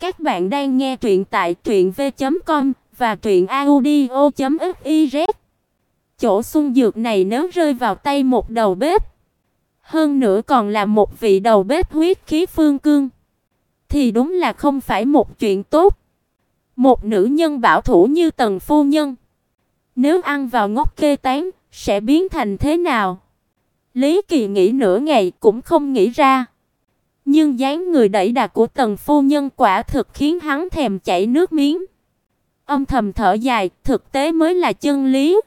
Các bạn đang nghe truyện tại truyệnv.com và truyệnaudio.fiz. Chỗ xung dược này nếu rơi vào tay một đầu bếp, hơn nữa còn là một vị đầu bếp huyết khí phương cương, thì đúng là không phải một chuyện tốt. Một nữ nhân bảo thủ như Tần phu nhân, nếu ăn vào ngốc kê tán, sẽ biến thành thế nào? Lý Kỳ nghĩ nửa ngày cũng không nghĩ ra. Nhưng dáng người đẩy đà của Tần phu nhân quả thực khiến hắn thèm chảy nước miếng. Âm thầm thở dài, thực tế mới là chân lý.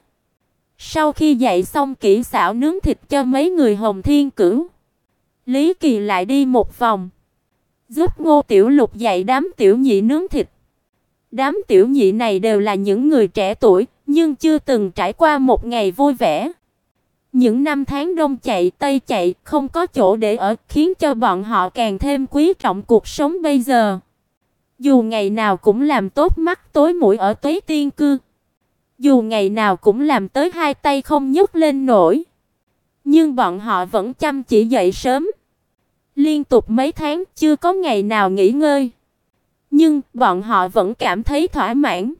Sau khi dạy xong kỹ xảo nướng thịt cho mấy người Hồng Thiên Cửu, Lý Kỳ lại đi một vòng, giúp Ngô Tiểu Lục dạy đám tiểu nhị nướng thịt. Đám tiểu nhị này đều là những người trẻ tuổi, nhưng chưa từng trải qua một ngày vui vẻ. Những năm tháng đông chạy tây chạy, không có chỗ để ở, khiến cho bọn họ càng thêm quý trọng cuộc sống bây giờ. Dù ngày nào cũng làm tốt mắt tối mũi ở Tuế Tiên cư, dù ngày nào cũng làm tới hai tay không nhấc lên nổi, nhưng bọn họ vẫn chăm chỉ dậy sớm. Liên tục mấy tháng chưa có ngày nào nghỉ ngơi, nhưng bọn họ vẫn cảm thấy thỏa mãn.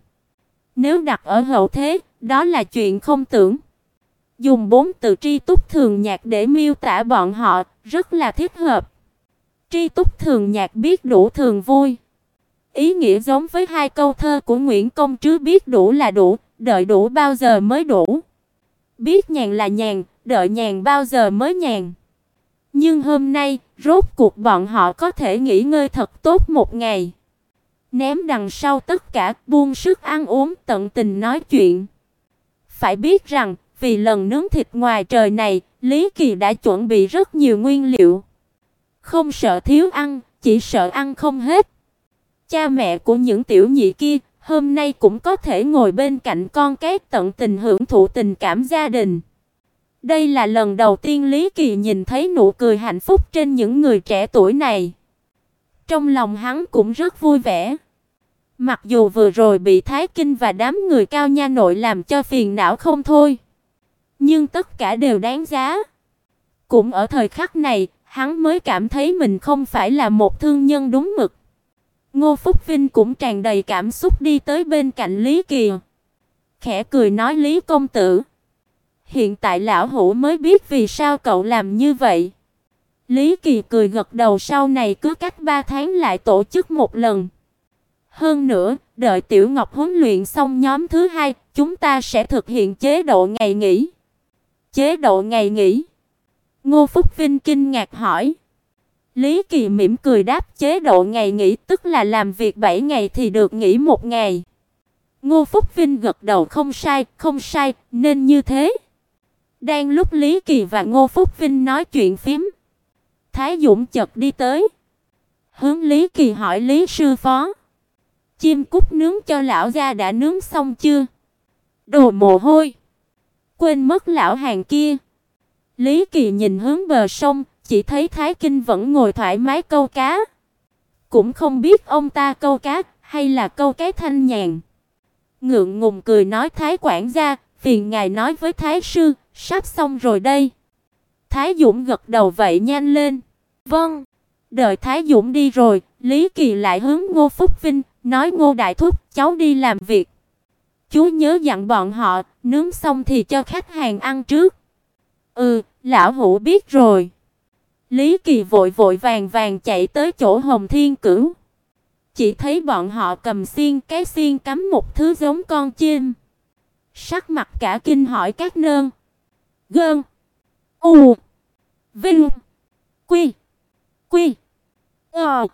Nếu đặt ở hậu thế, đó là chuyện không tưởng. Dùng bốn từ tri túc thường nhạc để miêu tả bọn họ, rất là thích hợp. Tri túc thường nhạc biết đủ thường vui. Ý nghĩa giống với hai câu thơ của Nguyễn Công Trứ biết đủ là đủ, đợi đủ bao giờ mới đủ. Biết nhàn là nhàn, đợi nhàn bao giờ mới nhàn. Nhưng hôm nay, rốt cuộc bọn họ có thể nghỉ ngơi thật tốt một ngày. Ném đằng sau tất cả, buông sức ăn uống, tận tình nói chuyện. Phải biết rằng, vì lần nướng thịt ngoài trời này, Lý Kỳ đã chuẩn bị rất nhiều nguyên liệu. Không sợ thiếu ăn, chỉ sợ ăn không hết. Cha mẹ của những tiểu nhị kia hôm nay cũng có thể ngồi bên cạnh con cái tận tình hưởng thụ tình cảm gia đình. Đây là lần đầu tiên Lý Kỳ nhìn thấy nụ cười hạnh phúc trên những người trẻ tuổi này. Trong lòng hắn cũng rất vui vẻ. Mặc dù vừa rồi bị Thái Kinh và đám người cao nha nội làm cho phiền não không thôi, nhưng tất cả đều đáng giá. Cũng ở thời khắc này, hắn mới cảm thấy mình không phải là một thương nhân đúng mực. Ngô Phúc Vinh cũng tràn đầy cảm xúc đi tới bên cạnh Lý Kỳ. Khẽ cười nói Lý công tử, hiện tại lão hữu mới biết vì sao cậu làm như vậy. Lý Kỳ cười gật đầu sau này cứ cách 3 tháng lại tổ chức một lần. Hơn nữa, đợi Tiểu Ngọc huấn luyện xong nhóm thứ hai, chúng ta sẽ thực hiện chế độ ngày nghỉ. Chế độ ngày nghỉ? Ngô Phúc Vinh kinh ngạc hỏi. Lý Kỳ mỉm cười đáp chế độ ngày nghỉ tức là làm việc 7 ngày thì được nghỉ một ngày. Ngô Phúc Vinh gật đầu không sai, không sai, nên như thế. Đang lúc Lý Kỳ và Ngô Phúc Vinh nói chuyện phím, Thái Dũng chợt đi tới, hướng Lý Kỳ hỏi Lý sư phó: "Chim cút nướng cho lão gia đã nướng xong chưa?" Đồ mồ hôi, quên mất lão hàng kia. Lý Kỳ nhìn hướng bờ sông, chỉ thấy Thái Kinh vẫn ngồi thoải mái câu cá. Cũng không biết ông ta câu cá hay là câu cái thanh nhàn. Ngượng ngùng cười nói Thái quản gia, phiền ngài nói với Thái sư, sắp xong rồi đây. Thái Dũng gật đầu vậy nhanh lên. Vâng. Đợi Thái Dũng đi rồi, Lý Kỳ lại hướng Ngô Phúc Vinh, nói Ngô đại thúc, cháu đi làm việc. Chú nhớ dặn bọn họ, nướng xong thì cho khách hàng ăn trước. Ừ, lão hủ biết rồi. Lý Kỳ vội vội vàng vàng chạy tới chỗ Hồng Thiên Cửu. Chỉ thấy bọn họ cầm xiên, cái xiên cắm một thứ giống con chim. Sắc mặt cả kinh hỏi các nương. Gơn. U. Vinh. Quy. Quy. Ờ.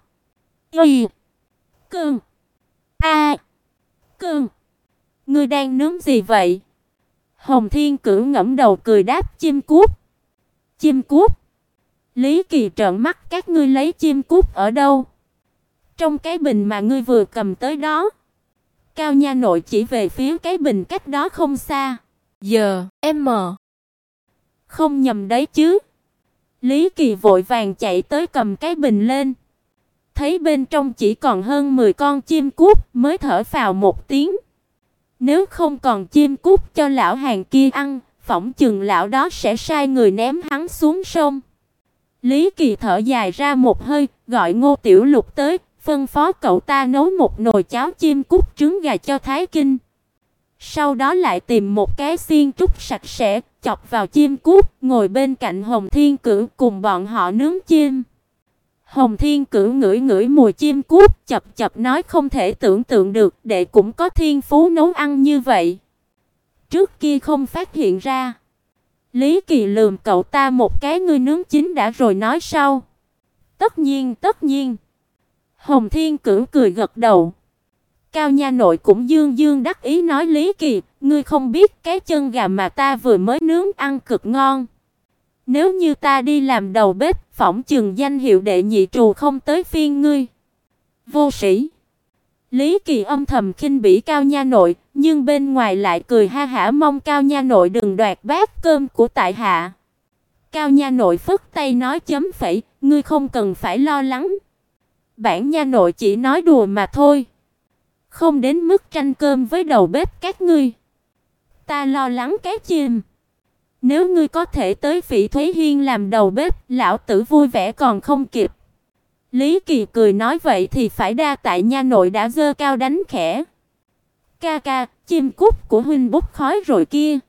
Y. Cơn. A. Cơn. Ngươi đang nướng gì vậy? Hồng Thiên Cửu ngẫm đầu cười đáp chim cút. Chim cút? Lý Kỳ trợn mắt các ngươi lấy chim cút ở đâu? Trong cái bình mà ngươi vừa cầm tới đó. Cao nha nội chỉ về phía cái bình cách đó không xa. Giờ, em Không nhầm đấy chứ. Lý Kỳ vội vàng chạy tới cầm cái bình lên. Thấy bên trong chỉ còn hơn 10 con chim cút mới thở phào một tiếng. Nếu không còn chim cút cho lão hàng kia ăn, phỏng chừng lão đó sẽ sai người ném hắn xuống sông. Lý Kỳ thở dài ra một hơi, gọi Ngô Tiểu Lục tới, phân phó cậu ta nấu một nồi cháo chim cút trứng gà cho Thái Kinh. Sau đó lại tìm một cái xiên trúc sạch sẽ, chọc vào chim cút, ngồi bên cạnh Hồng Thiên Cửu cùng bọn họ nướng chim. Hồng Thiên Cửu ngửi ngửi mùi chim cút, chập chập nói không thể tưởng tượng được, đệ cũng có thiên phú nấu ăn như vậy. Trước kia không phát hiện ra. Lý Kỳ lườm cậu ta một cái ngươi nướng chín đã rồi nói sau. Tất nhiên, tất nhiên. Hồng Thiên Cửu cười gật đầu. Cao nha nội cũng dương dương đắc ý nói Lý Kỳ, ngươi không biết cái chân gà mà ta vừa mới nướng ăn cực ngon. Nếu như ta đi làm đầu bếp, phỏng chừng danh hiệu đệ nhị trù không tới phiên ngươi. Vô sĩ. Lý Kỳ âm thầm khinh bỉ Cao nha nội, nhưng bên ngoài lại cười ha hả mong Cao nha nội đừng đoạt bát cơm của tại hạ. Cao nha nội phất tay nói chấm phẩy, ngươi không cần phải lo lắng. Bản nha nội chỉ nói đùa mà thôi. Không đến mức tranh cơm với đầu bếp các ngươi. Ta lo lắng cái chim. Nếu ngươi có thể tới Phỉ Thúy Hiên làm đầu bếp, lão tử vui vẻ còn không kịp. Lý Kỳ cười nói vậy thì phải đa tại nha nội đã dơ cao đánh khẽ. Ca ca, chim cút của huynh bốc khói rồi kia.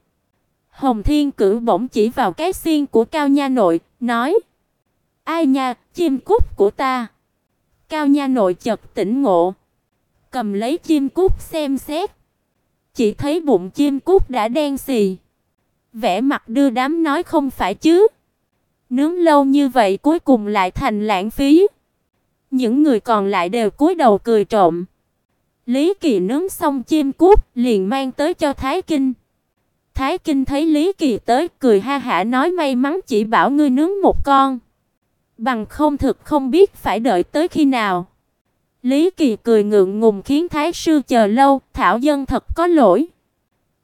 Hồng Thiên cử bỗng chỉ vào cái xiên của Cao nha nội, nói: "Ai nha, chim cút của ta." Cao nha nội chợt tỉnh ngộ, cầm lấy chim cút xem xét, chỉ thấy bụng chim cút đã đen xì. Vẻ mặt đưa đám nói không phải chứ? Nướng lâu như vậy cuối cùng lại thành lãng phí. Những người còn lại đều cúi đầu cười trộm. Lý Kỳ nướng xong chim cút, liền mang tới cho Thái Kinh. Thái Kinh thấy Lý Kỳ tới, cười ha hả nói may mắn chỉ bảo ngươi nướng một con. Bằng không thực không biết phải đợi tới khi nào. Lý Kỳ cười ngượng ngùng khiến Thái sư chờ lâu, thảo dân thật có lỗi.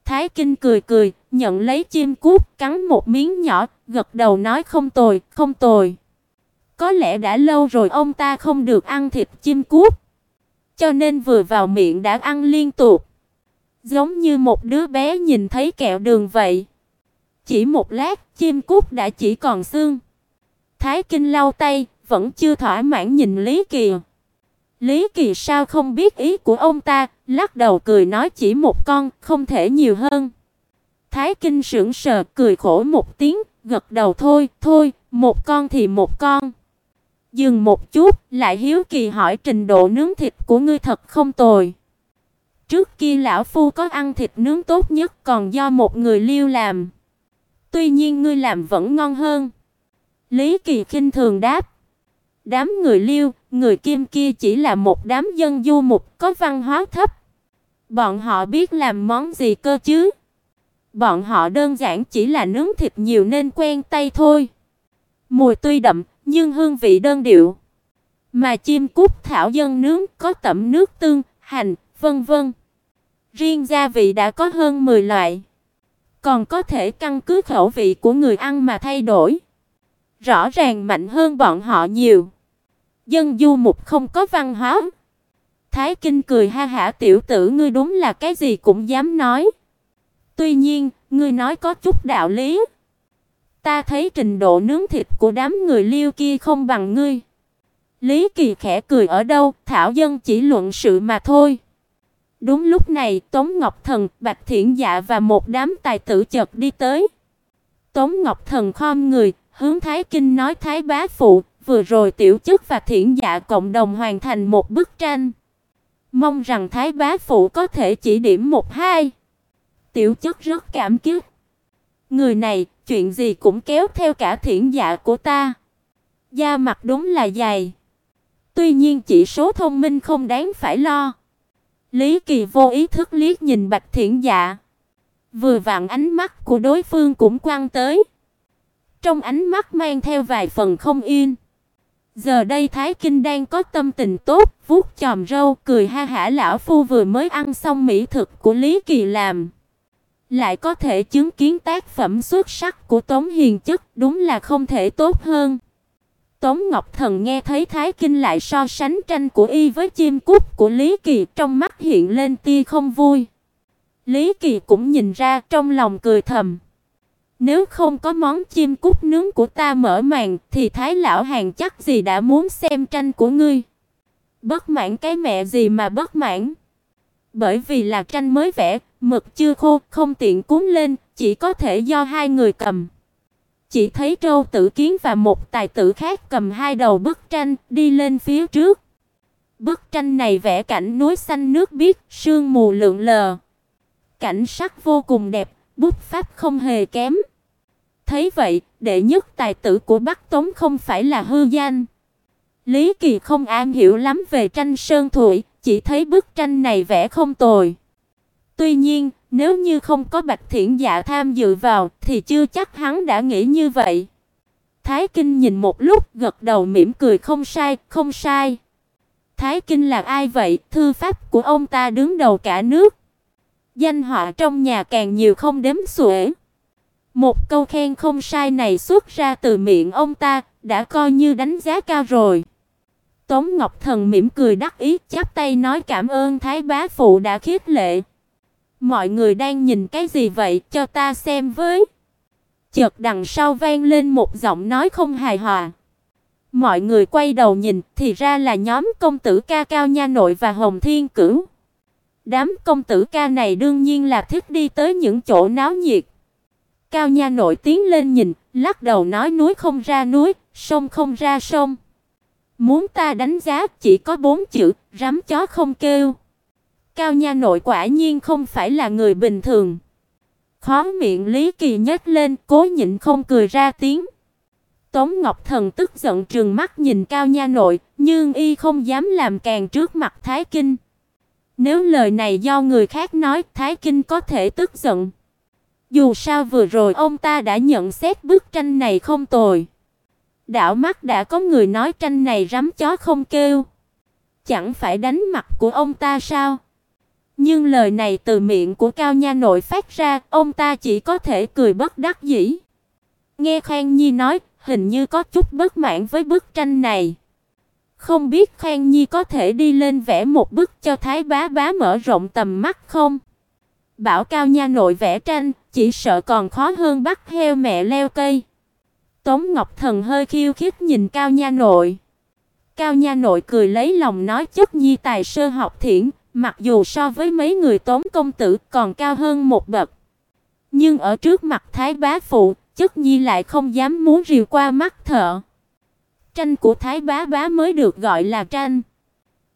Thái Kinh cười cười, nhận lấy chim cút, cắn một miếng nhỏ, gật đầu nói không tồi, không tồi. Có lẽ đã lâu rồi ông ta không được ăn thịt chim cút, cho nên vừa vào miệng đã ăn liên tục. Giống như một đứa bé nhìn thấy kẹo đường vậy. Chỉ một lát, chim cút đã chỉ còn xương. Thái Kinh lau tay, vẫn chưa thỏa mãn nhìn Lý Kỳ. Lý Kỳ sao không biết ý của ông ta, lắc đầu cười nói chỉ một con, không thể nhiều hơn. Thái Kinh sững sờ, cười khổ một tiếng, gật đầu thôi, thôi, một con thì một con. Dừng một chút, lại hiếu kỳ hỏi trình độ nướng thịt của ngươi thật không tồi. Trước kia lão phu có ăn thịt nướng tốt nhất còn do một người liêu làm. Tuy nhiên ngươi làm vẫn ngon hơn. Lý Kỳ khinh thường đáp. Đám người liêu, người kim kia chỉ là một đám dân du mục có văn hóa thấp. Bọn họ biết làm món gì cơ chứ? Bọn họ đơn giản chỉ là nướng thịt nhiều nên quen tay thôi. Mùi tuy đậm, nhưng hương vị đơn điệu. Mà chim cút thảo dân nướng có tẩm nước tương, hành, vân vân. Riêng gia vị đã có hơn 10 loại. Còn có thể căn cứ khẩu vị của người ăn mà thay đổi. Rõ ràng mạnh hơn bọn họ nhiều. Dân du mục không có văn hóa. Thái Kinh cười ha hả tiểu tử ngươi đúng là cái gì cũng dám nói. Tuy nhiên, ngươi nói có chút đạo lý. Ta thấy trình độ nướng thịt của đám người Liêu kia không bằng ngươi. Lý Kỳ khẽ cười ở đâu, thảo dân chỉ luận sự mà thôi. Đúng lúc này, Tống Ngọc Thần, Bạch Thiển Dạ và một đám tài tử chợt đi tới. Tống Ngọc Thần khom người, hướng Thái Kinh nói Thái bá phụ, vừa rồi tiểu chức và Thiển Dạ cộng đồng hoàn thành một bức tranh. Mong rằng Thái bá phụ có thể chỉ điểm một hai. Tiểu chất rất cảm kích. Người này, chuyện gì cũng kéo theo cả thiện Dạ của ta. Da mặt đúng là dày. Tuy nhiên chỉ số thông minh không đáng phải lo. Lý Kỳ vô ý thức liếc nhìn Bạch Thiển Dạ. Vừa vặn ánh mắt của đối phương cũng quăng tới. Trong ánh mắt mang theo vài phần không yên. Giờ đây Thái Kinh đang có tâm tình tốt, vuốt chòm râu, cười ha hả lão phu vừa mới ăn xong mỹ thực của Lý Kỳ làm. Lại có thể chứng kiến tác phẩm xuất sắc của Tống Hiền Chất, đúng là không thể tốt hơn. Tống Ngọc Thần nghe thấy Thái Kinh lại so sánh tranh của y với chim cút của Lý Kỳ, trong mắt hiện lên tia không vui. Lý Kỳ cũng nhìn ra, trong lòng cười thầm. Nếu không có món chim cút nướng của ta mở màn thì Thái lão hàng chắc gì đã muốn xem tranh của ngươi. Bất mãn cái mẹ gì mà bất mãn? Bởi vì là tranh mới vẽ, mực chưa khô, không tiện cuốn lên, chỉ có thể do hai người cầm. Chỉ thấy Trâu Tử Kiến và một tài tử khác cầm hai đầu bức tranh đi lên phía trước. Bức tranh này vẽ cảnh núi xanh nước biếc, sương mù lượn lờ. Cảnh sắc vô cùng đẹp, bút pháp không hề kém. Thấy vậy, đệ nhất tài tử của Bắc Tống không phải là hư danh. Lý Kỳ không am hiểu lắm về tranh sơn thủy, chỉ thấy bức tranh này vẽ không tồi. Tuy nhiên, nếu như không có Bạch Thiển Dạ tham dự vào thì chưa chắc hắn đã nghĩ như vậy. Thái Kinh nhìn một lúc, gật đầu mỉm cười không sai, không sai. Thái Kinh là ai vậy? Thư pháp của ông ta đứng đầu cả nước. Danh họa trong nhà càng nhiều không đếm xuể. Một câu khen không sai này xuất ra từ miệng ông ta, đã coi như đánh giá cao rồi. Tống Ngọc Thần mỉm cười đắc ý, chắp tay nói cảm ơn Thái bá phụ đã khiết lệ. Mọi người đang nhìn cái gì vậy, cho ta xem với. Chợt đằng sau vang lên một giọng nói không hài hòa. Mọi người quay đầu nhìn, thì ra là nhóm công tử ca cao nha nội và Hồng Thiên Cửu. Đám công tử ca này đương nhiên là thích đi tới những chỗ náo nhiệt. Cao nha nội tiến lên nhìn, lắc đầu nói núi không ra núi, sông không ra sông. Muốn ta đánh giá chỉ có bốn chữ, rắm chó không kêu. Cao nha nội quả nhiên không phải là người bình thường. Khóe miệng Lý Kỳ nhếch lên, cố nhịn không cười ra tiếng. Tống Ngọc Thần tức giận trừng mắt nhìn Cao nha nội, nhưng y không dám làm càng trước mặt Thái Kinh. Nếu lời này do người khác nói, Thái Kinh có thể tức giận. Dù sao vừa rồi ông ta đã nhận xét bức tranh này không tồi. Đảo mắt đã có người nói tranh này rắm chó không kêu. Chẳng phải đánh mặt của ông ta sao? Nhưng lời này từ miệng của Cao Nha nội phát ra, ông ta chỉ có thể cười bất đắc dĩ. Nghe Khang Nhi nói, hình như có chút bất mãn với bức tranh này. Không biết Khang Nhi có thể đi lên vẽ một bức cho Thái bá bá mở rộng tầm mắt không? Bảo Cao Nha nội vẽ tranh, chỉ sợ còn khó hơn bắt heo mẹ leo cây. Tống Ngọc Thần hơi khiêu khích nhìn Cao Nha nội. Cao Nha nội cười lấy lòng nói chất nhi tài sơ học thiển, mặc dù so với mấy người Tống công tử còn cao hơn một bậc. Nhưng ở trước mặt Thái bá phụ, chất nhi lại không dám muốn rìu qua mắt thợ. Tranh của Thái bá bá mới được gọi là tranh.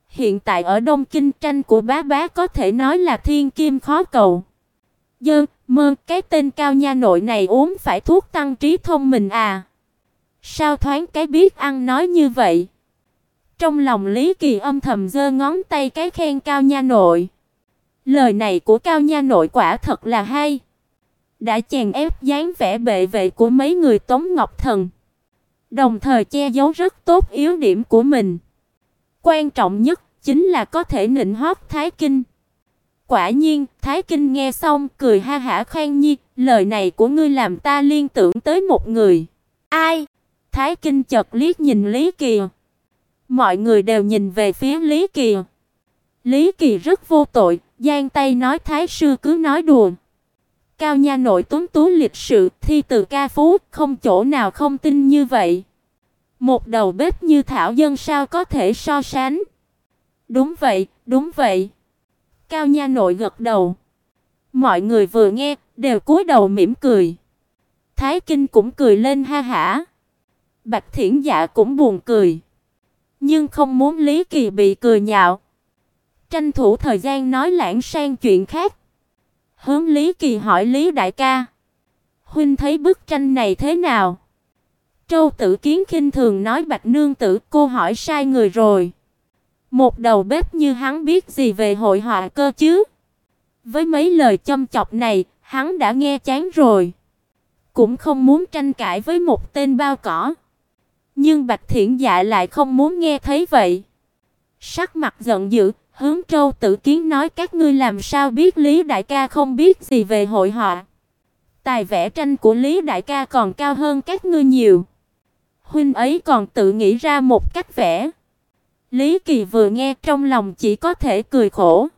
Hiện tại ở Đông Kinh tranh của bá bá có thể nói là thiên kim khó cầu. Dơ, mơ, cái tên cao nha nội này uống phải thuốc tăng trí thông mình à? Sao thoáng cái biết ăn nói như vậy? Trong lòng Lý Kỳ âm thầm giơ ngón tay cái khen cao nha nội. Lời này của cao nha nội quả thật là hay. Đã chèn ép dáng vẻ bệ vệ của mấy người Tống Ngọc Thần. Đồng thời che giấu rất tốt yếu điểm của mình. Quan trọng nhất chính là có thể nịnh hót Thái Kinh. Quả nhiên, Thái Kinh nghe xong cười ha hả khoan nhi, lời này của ngươi làm ta liên tưởng tới một người. Ai? Thái Kinh chợt liếc nhìn Lý Kỳ. Mọi người đều nhìn về phía Lý Kỳ. Lý Kỳ rất vô tội, giang tay nói Thái sư cứ nói đùa. Cao nha nội tuấn tú lịch sự, thi từ ca phú, không chỗ nào không tin như vậy. Một đầu bếp như Thảo Dân sao có thể so sánh? Đúng vậy, đúng vậy. Cao nha nội gật đầu. Mọi người vừa nghe, đều cúi đầu mỉm cười. Thái Kinh cũng cười lên ha hả. Bạch Thiển Dạ cũng buồn cười, nhưng không muốn Lý Kỳ bị cười nhạo. Tranh thủ thời gian nói lãng sang chuyện khác. Hướng Lý Kỳ hỏi Lý đại ca, huynh thấy bức tranh này thế nào? Trâu Tử Kiến khinh thường nói Bạch nương tử, cô hỏi sai người rồi. Một đầu bếp như hắn biết gì về hội họa cơ chứ? Với mấy lời châm chọc này, hắn đã nghe chán rồi. Cũng không muốn tranh cãi với một tên bao cỏ. Nhưng Bạch Thiển Dạ lại không muốn nghe thấy vậy. Sắc mặt giận dữ, hướng Trâu Tử Kiến nói các ngươi làm sao biết Lý đại ca không biết gì về hội họa? Tài vẽ tranh của Lý đại ca còn cao hơn các ngươi nhiều. Huynh ấy còn tự nghĩ ra một cách vẽ. Lý Kỳ vừa nghe trong lòng chỉ có thể cười khổ.